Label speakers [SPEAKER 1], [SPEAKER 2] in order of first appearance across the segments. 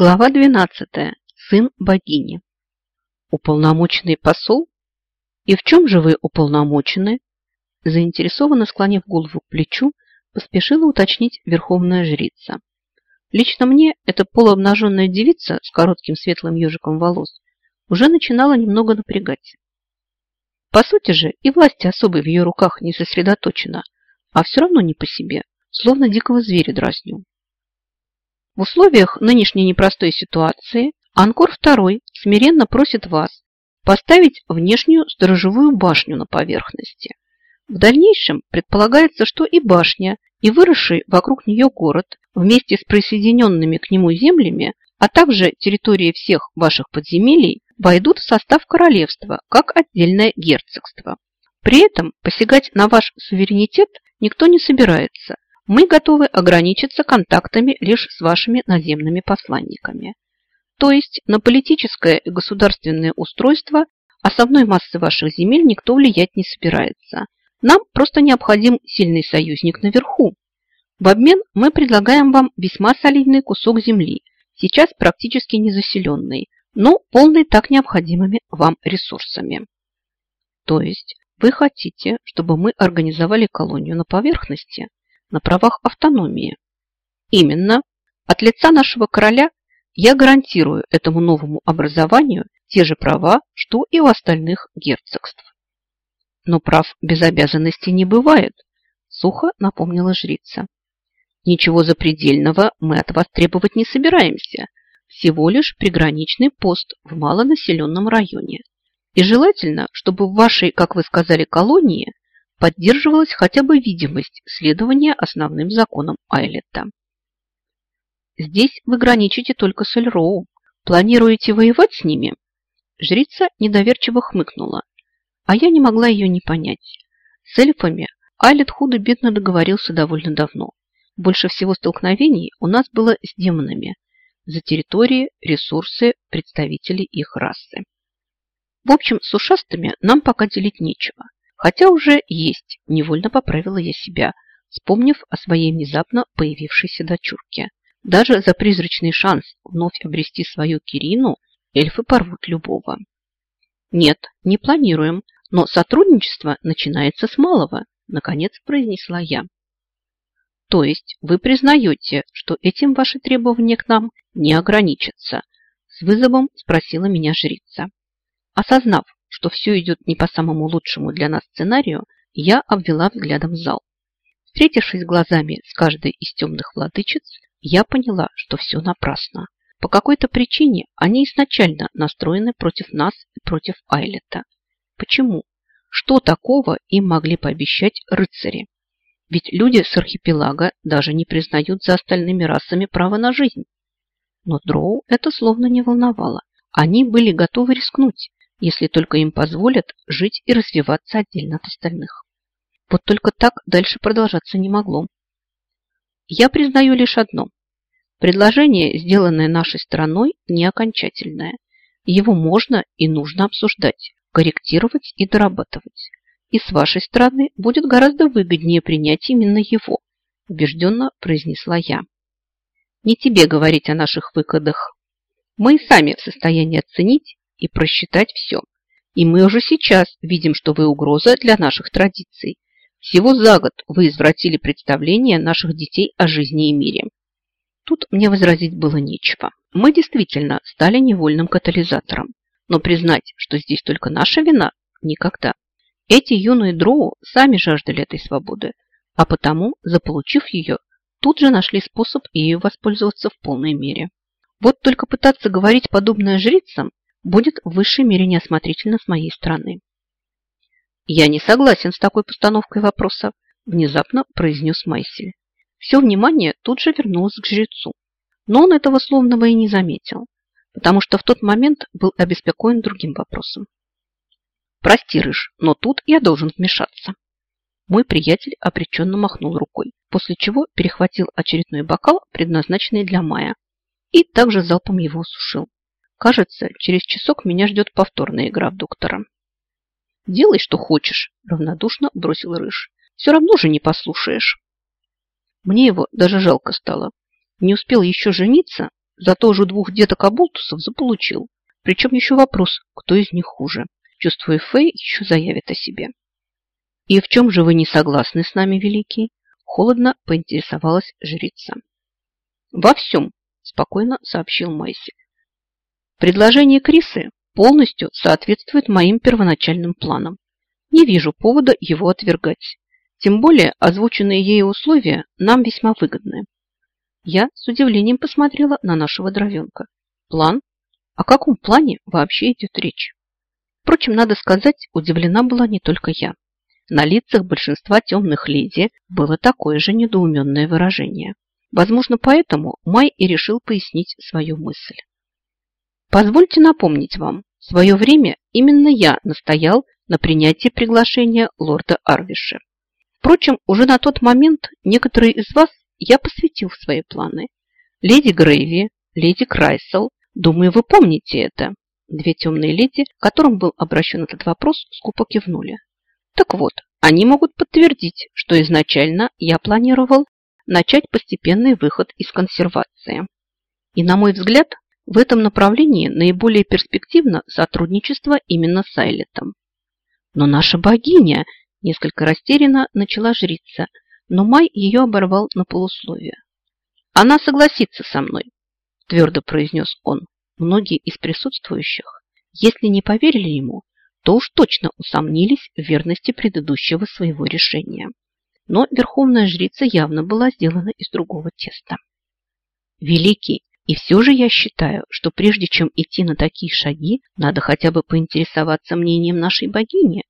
[SPEAKER 1] Глава 12. Сын богини. Уполномоченный посол? И в чем же вы уполномочены? Заинтересованно склонив голову к плечу, поспешила уточнить верховная жрица. Лично мне эта полуобнаженная девица с коротким светлым ежиком волос уже начинала немного напрягать. По сути же и власти особой в ее руках не сосредоточена, а все равно не по себе, словно дикого зверя дразню. В условиях нынешней непростой ситуации Анкор II смиренно просит вас поставить внешнюю сторожевую башню на поверхности. В дальнейшем предполагается, что и башня, и выросший вокруг нее город вместе с присоединенными к нему землями, а также территории всех ваших подземелий войдут в состав королевства как отдельное герцогство. При этом посягать на ваш суверенитет никто не собирается. Мы готовы ограничиться контактами лишь с вашими наземными посланниками. То есть на политическое и государственное устройство основной массы ваших земель никто влиять не собирается. Нам просто необходим сильный союзник наверху. В обмен мы предлагаем вам весьма солидный кусок земли, сейчас практически незаселенный, но полный так необходимыми вам ресурсами. То есть вы хотите, чтобы мы организовали колонию на поверхности, на правах автономии? Именно. От лица нашего короля я гарантирую этому новому образованию те же права, что и у остальных герцогств. Но прав без обязанностей не бывает, сухо напомнила жрица. Ничего запредельного мы от вас требовать не собираемся, всего лишь приграничный пост в малонаселенном районе. И желательно, чтобы в вашей, как вы сказали, колонии поддерживалась хотя бы видимость следования основным законам Айлета. Здесь вы граничите только с Эльроу. Планируете воевать с ними? Жрица недоверчиво хмыкнула, а я не могла ее не понять. С эльфами Айлет худо-бедно договорился довольно давно. Больше всего столкновений у нас было с демонами за территории, ресурсы представителей их расы. В общем, с ушастыми нам пока делить нечего. Хотя уже есть, невольно поправила я себя, вспомнив о своей внезапно появившейся дочурке. Даже за призрачный шанс вновь обрести свою Кирину эльфы порвут любого. Нет, не планируем, но сотрудничество начинается с малого, наконец произнесла я. То есть вы признаете, что этим ваши требования к нам не ограничатся? С вызовом спросила меня жрица. Осознав, что все идет не по самому лучшему для нас сценарию, я обвела взглядом зал. Встретившись глазами с каждой из темных владычиц, я поняла, что все напрасно. По какой-то причине они изначально настроены против нас и против Айлета. Почему? Что такого им могли пообещать рыцари? Ведь люди с архипелага даже не признают за остальными расами право на жизнь. Но дроу это словно не волновало. Они были готовы рискнуть, если только им позволят жить и развиваться отдельно от остальных. Вот только так дальше продолжаться не могло. Я признаю лишь одно. Предложение, сделанное нашей стороной, не окончательное. Его можно и нужно обсуждать, корректировать и дорабатывать. И с вашей стороны будет гораздо выгоднее принять именно его, убежденно произнесла я. Не тебе говорить о наших выходах. Мы и сами в состоянии оценить и просчитать все. И мы уже сейчас видим, что вы угроза для наших традиций. Всего за год вы извратили представление наших детей о жизни и мире. Тут мне возразить было нечего. Мы действительно стали невольным катализатором. Но признать, что здесь только наша вина, никогда. Эти юные дроу сами жаждали этой свободы, а потому, заполучив ее, тут же нашли способ ею воспользоваться в полной мере. Вот только пытаться говорить подобное жрицам будет в высшей мере неосмотрительно с моей стороны. «Я не согласен с такой постановкой вопроса», внезапно произнес Майсель. Все внимание тут же вернулось к жрецу, но он этого словного и не заметил, потому что в тот момент был обеспокоен другим вопросом. Прости, Рыж, но тут я должен вмешаться. Мой приятель обреченно махнул рукой, после чего перехватил очередной бокал, предназначенный для Мая, и также залпом его осушил. Кажется, через часок меня ждет повторная игра в доктора. «Делай, что хочешь», – равнодушно бросил Рыж. «Все равно же не послушаешь». Мне его даже жалко стало. Не успел еще жениться, зато уже двух деток оболтусов заполучил. Причем еще вопрос, кто из них хуже. Чувствую, Фэй еще заявит о себе. И в чем же вы не согласны с нами, Великий? Холодно поинтересовалась жрица. Во всем, спокойно сообщил Майси. Предложение Крисы полностью соответствует моим первоначальным планам. Не вижу повода его отвергать. Тем более озвученные ей условия нам весьма выгодны. Я с удивлением посмотрела на нашего дровенка. План? О каком плане вообще идет речь? Впрочем, надо сказать, удивлена была не только я. На лицах большинства темных леди было такое же недоуменное выражение. Возможно, поэтому Май и решил пояснить свою мысль. Позвольте напомнить вам, в свое время именно я настоял на принятии приглашения лорда Арвиша. Впрочем, уже на тот момент некоторые из вас я посвятил в свои планы. Леди Грейви, леди Крайсел, думаю, вы помните это. Две темные леди, которым был обращен этот вопрос, скупо кивнули. Так вот, они могут подтвердить, что изначально я планировал начать постепенный выход из консервации. И, на мой взгляд, в этом направлении наиболее перспективно сотрудничество именно с Айлетом. Но наша богиня несколько растерянно начала жрица, но Май ее оборвал на полусловие. Она согласится со мной, твердо произнес он. Многие из присутствующих, если не поверили ему, то уж точно усомнились в верности предыдущего своего решения. Но верховная жрица явно была сделана из другого теста. Великий, и все же я считаю, что прежде чем идти на такие шаги, надо хотя бы поинтересоваться мнением нашей богини,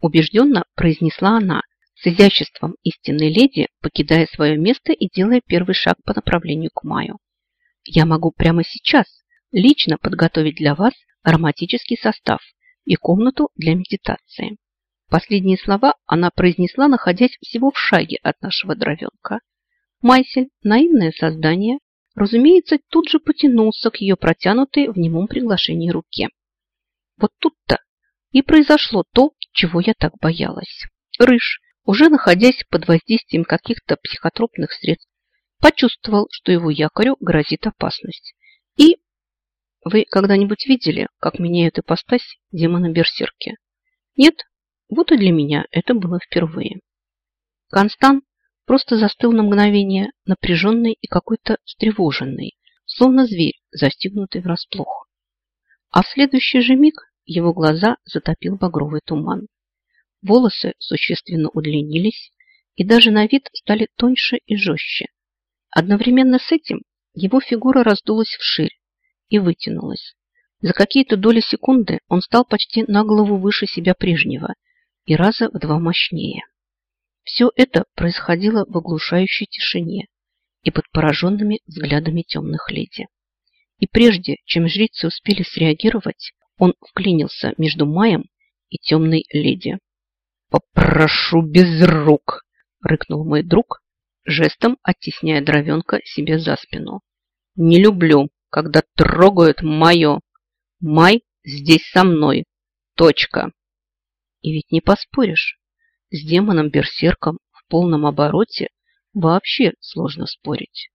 [SPEAKER 1] убежденно произнесла она, с изяществом истинной леди, покидая свое место и делая первый шаг по направлению к Маю. Я могу прямо сейчас лично подготовить для вас ароматический состав и комнату для медитации. Последние слова она произнесла, находясь всего в шаге от нашего дровенка. Майсель, наивное создание, разумеется, тут же потянулся к ее протянутой в немом приглашении руке. Вот тут-то и произошло то, чего я так боялась. Рыж, уже находясь под воздействием каких-то психотропных средств, почувствовал, что его якорю грозит опасность. И вы когда-нибудь видели, как меняют ипостась демона-берсерки? Нет? Вот и для меня это было впервые. Констан просто застыл на мгновение, напряженный и какой-то встревоженный, словно зверь, застигнутый врасплох. А в следующий же миг его глаза затопил багровый туман. Волосы существенно удлинились и даже на вид стали тоньше и жестче. Одновременно с этим его фигура раздулась вширь, и вытянулась. За какие-то доли секунды он стал почти на голову выше себя прежнего и раза в два мощнее. Все это происходило в оглушающей тишине и под пораженными взглядами темных леди. И прежде, чем жрицы успели среагировать, он вклинился между Маем и темной леди. «Попрошу без рук!» – рыкнул мой друг, жестом оттесняя дровенка себе за спину. «Не люблю, когда трогают мое. Май здесь со мной. Точка. И ведь не поспоришь. С демоном-берсерком в полном обороте вообще сложно спорить.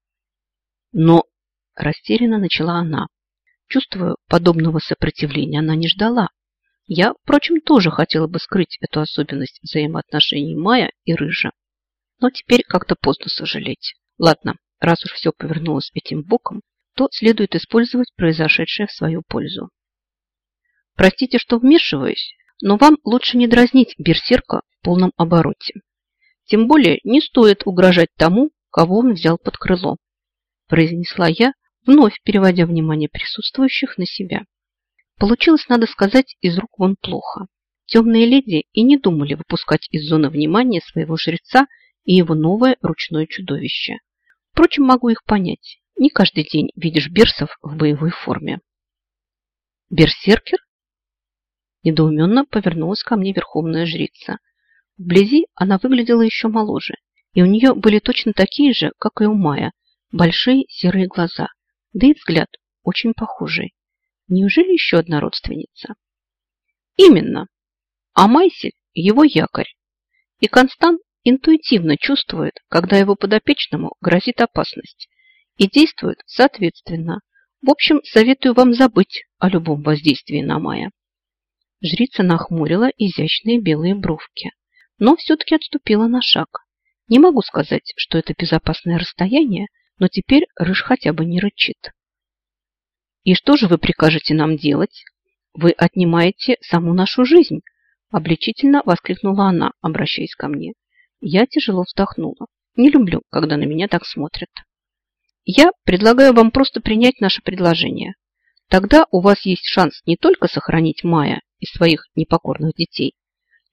[SPEAKER 1] Но растерянно начала она. Чувствую, подобного сопротивления она не ждала. Я, впрочем, тоже хотела бы скрыть эту особенность взаимоотношений Мая и Рыжа. Но теперь как-то поздно сожалеть. Ладно, раз уж все повернулось этим боком, то следует использовать произошедшее в свою пользу. Простите, что вмешиваюсь, но вам лучше не дразнить берсерка в полном обороте. Тем более не стоит угрожать тому, кого он взял под крыло, произнесла я, вновь переводя внимание присутствующих на себя. Получилось, надо сказать, из рук вон плохо. Темные леди и не думали выпускать из зоны внимания своего жреца и его новое ручное чудовище. Впрочем, могу их понять. Не каждый день видишь берсов в боевой форме. Берсеркер? Недоуменно повернулась ко мне верховная жрица. Вблизи она выглядела еще моложе, и у нее были точно такие же, как и у Мая, большие серые глаза, да и взгляд очень похожий. Неужели еще одна родственница? Именно. А Майсель – его якорь. И Констант интуитивно чувствует, когда его подопечному грозит опасность, и действуют соответственно. В общем, советую вам забыть о любом воздействии на Майя. Жрица нахмурила изящные белые бровки, но все-таки отступила на шаг. Не могу сказать, что это безопасное расстояние, но теперь Рыж хотя бы не рычит. «И что же вы прикажете нам делать? Вы отнимаете саму нашу жизнь!» Обличительно воскликнула она, обращаясь ко мне. Я тяжело вздохнула. Не люблю, когда на меня так смотрят. Я предлагаю вам просто принять наше предложение. Тогда у вас есть шанс не только сохранить Майя и своих непокорных детей,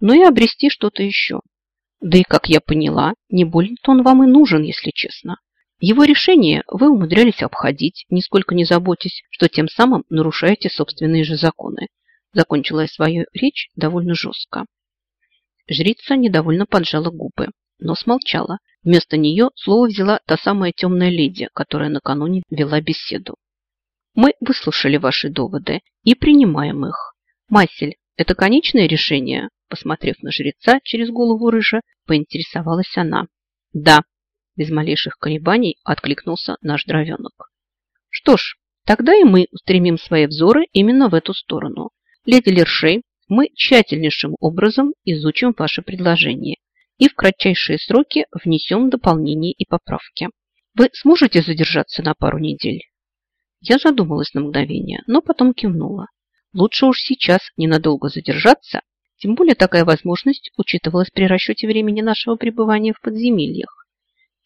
[SPEAKER 1] но и обрести что-то еще. Да и, как я поняла, не больно-то он вам и нужен, если честно. Его решение вы умудрялись обходить, нисколько не заботясь, что тем самым нарушаете собственные же законы. Закончила я свою речь довольно жестко. Жрица недовольно поджала губы, но смолчала. Вместо нее слово взяла та самая темная леди, которая накануне вела беседу. Мы выслушали ваши доводы и принимаем их. Масель, это конечное решение? Посмотрев на жреца через голову рыжа, поинтересовалась она. Да, без малейших колебаний откликнулся наш дровенок. Что ж, тогда и мы устремим свои взоры именно в эту сторону. Леди Лершей, мы тщательнейшим образом изучим ваше предложение и в кратчайшие сроки внесем дополнения и поправки. Вы сможете задержаться на пару недель? Я задумалась на мгновение, но потом кивнула. Лучше уж сейчас ненадолго задержаться, тем более такая возможность учитывалась при расчете времени нашего пребывания в подземельях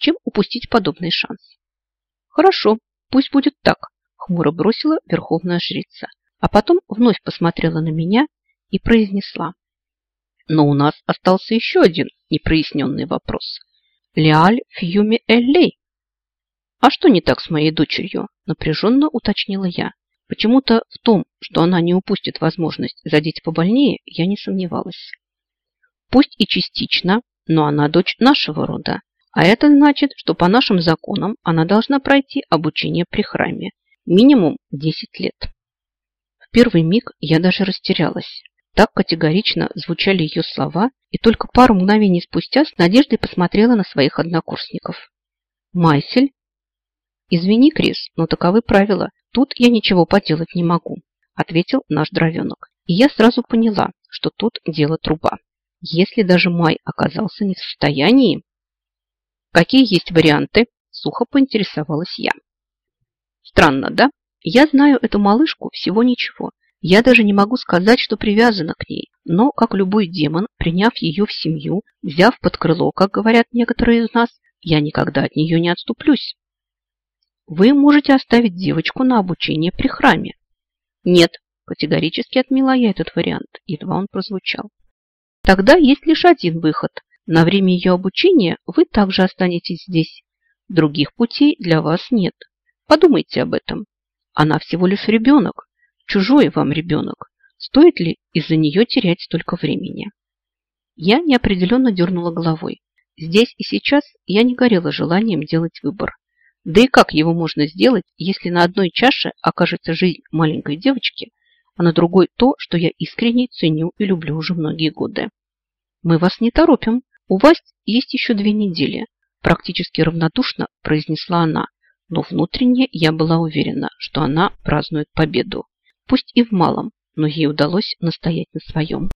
[SPEAKER 1] чем упустить подобный шанс. Хорошо, пусть будет так, хмуро бросила верховная жрица, а потом вновь посмотрела на меня и произнесла. Но у нас остался еще один непроясненный вопрос. Леаль Фьюми Эллей. А что не так с моей дочерью? Напряженно уточнила я. Почему-то в том, что она не упустит возможность задеть побольнее, я не сомневалась. Пусть и частично, но она дочь нашего рода, а это значит, что по нашим законам она должна пройти обучение при храме. Минимум 10 лет. В первый миг я даже растерялась. Так категорично звучали ее слова, и только пару мгновений спустя с надеждой посмотрела на своих однокурсников. «Майсель?» «Извини, Крис, но таковы правила. Тут я ничего поделать не могу», ответил наш дровенок. И я сразу поняла, что тут дело труба. Если даже Май оказался не в состоянии, Какие есть варианты? Сухо поинтересовалась я. Странно, да? Я знаю эту малышку всего ничего. Я даже не могу сказать, что привязана к ней. Но, как любой демон, приняв ее в семью, взяв под крыло, как говорят некоторые из нас, я никогда от нее не отступлюсь. Вы можете оставить девочку на обучение при храме. Нет, категорически отмела я этот вариант, едва он прозвучал. Тогда есть лишь один выход на время ее обучения вы также останетесь здесь. Других путей для вас нет. Подумайте об этом. Она всего лишь ребенок, чужой вам ребенок. Стоит ли из-за нее терять столько времени? Я неопределенно дернула головой. Здесь и сейчас я не горела желанием делать выбор. Да и как его можно сделать, если на одной чаше окажется жизнь маленькой девочки, а на другой то, что я искренне ценю и люблю уже многие годы? Мы вас не торопим, «У вас есть еще две недели», – практически равнодушно произнесла она, но внутренне я была уверена, что она празднует победу. Пусть и в малом, но ей удалось настоять на своем.